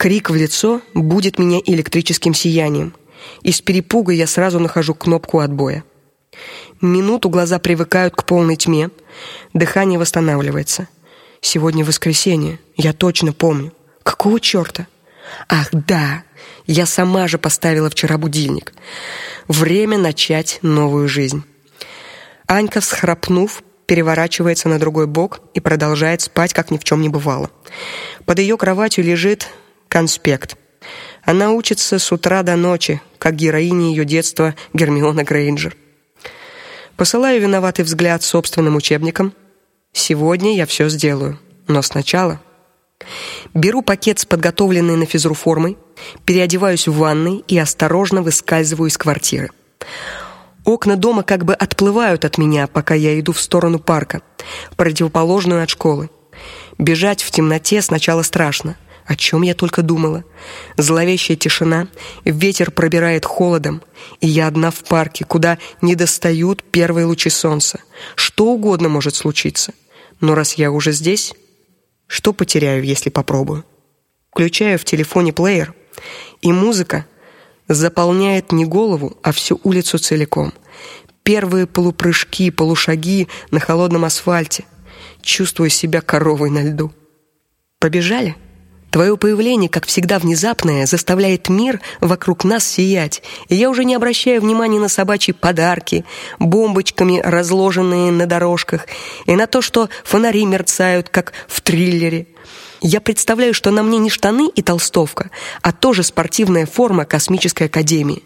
Крик в лицо будет меня электрическим сиянием. Из перепуга я сразу нахожу кнопку отбоя. Минуту глаза привыкают к полной тьме, дыхание восстанавливается. Сегодня воскресенье, я точно помню. Какого чёрта? Ах, да. Я сама же поставила вчера будильник. Время начать новую жизнь. Анька, всхрапнув, переворачивается на другой бок и продолжает спать, как ни в чем не бывало. Под ее кроватью лежит конспект. Она учится с утра до ночи, как героиня ее детства Гермиона Грейнджер. Посылаю виноватый взгляд собственным учебникам. Сегодня я все сделаю, но сначала беру пакет с подготовленной на физру формой, переодеваюсь в ванной и осторожно выскальзываю из квартиры. Окна дома как бы отплывают от меня, пока я иду в сторону парка, противоположную от школы. Бежать в темноте сначала страшно. О чем я только думала. Зловещая тишина, ветер пробирает холодом, и я одна в парке, куда не достают первые лучи солнца. Что угодно может случиться. Но раз я уже здесь, что потеряю, если попробую? Включаю в телефоне плеер, и музыка заполняет не голову, а всю улицу целиком. Первые полупрыжки, полушаги на холодном асфальте. Чувствую себя коровой на льду. Побежали? Твое появление, как всегда внезапное, заставляет мир вокруг нас сиять. И я уже не обращаю внимания на собачьи подарки, бомбочками разложенные на дорожках, и на то, что фонари мерцают, как в триллере. Я представляю, что на мне не штаны и толстовка, а тоже спортивная форма космической академии.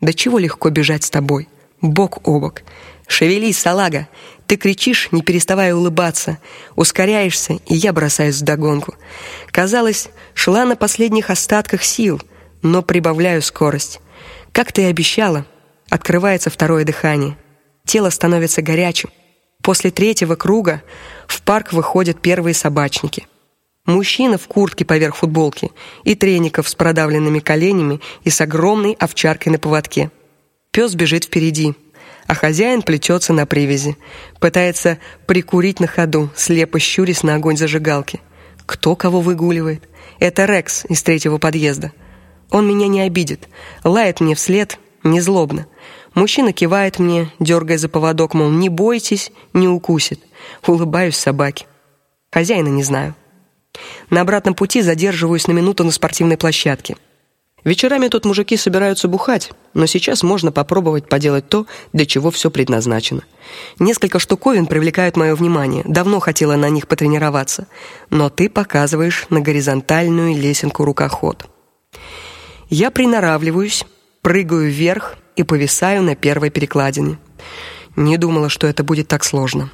Да чего легко бежать с тобой, бок о бок. Шевелись, салага. Ты кричишь, не переставая улыбаться, ускоряешься, и я бросаюсь в догонку. Казалось, шла на последних остатках сил, но прибавляю скорость. Как ты и обещала, открывается второе дыхание. Тело становится горячим. После третьего круга в парк выходят первые собачники. Мужчина в куртке поверх футболки и треников с продавленными коленями и с огромной овчаркой на поводке. Пес бежит впереди, а хозяин плетется на привязи, пытается прикурить на ходу, слепо щурясь на огонь зажигалки. Кто кого выгуливает? Это Рекс из третьего подъезда. Он меня не обидит, лает мне вслед, не злобно. Мужчина кивает мне, дергая за поводок, мол, не бойтесь, не укусит. Улыбаюсь собаке. Хозяина не знаю. На обратном пути задерживаюсь на минуту на спортивной площадке. Вечерами тут мужики собираются бухать, но сейчас можно попробовать поделать то, для чего все предназначено. Несколько штуковин привлекают мое внимание. Давно хотела на них потренироваться, но ты показываешь на горизонтальную лесенку рукоход. Я приноравливаюсь, прыгаю вверх и повисаю на первой перекладине. Не думала, что это будет так сложно.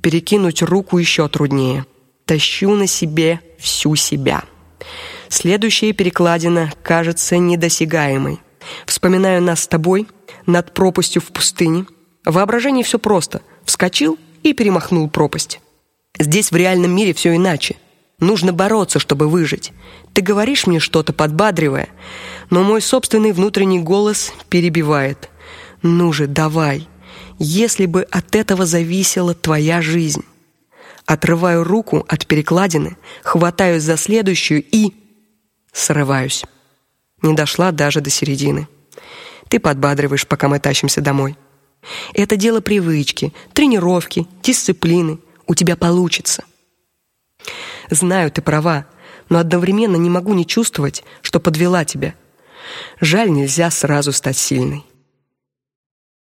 Перекинуть руку еще труднее тащу на себе всю себя. Следующая перекладина кажется недосягаемой. Вспоминаю нас с тобой над пропастью в пустыне. В воображении все просто: вскочил и перемахнул пропасть. Здесь в реальном мире все иначе. Нужно бороться, чтобы выжить. Ты говоришь мне что-то подбадривая, но мой собственный внутренний голос перебивает. Ну же, давай. Если бы от этого зависела твоя жизнь. Отрываю руку от перекладины, хватаюсь за следующую и срываюсь. Не дошла даже до середины. Ты подбадриваешь, пока мы тащимся домой. Это дело привычки, тренировки, дисциплины. У тебя получится. Знаю, ты права, но одновременно не могу не чувствовать, что подвела тебя. Жаль, нельзя сразу стать сильной.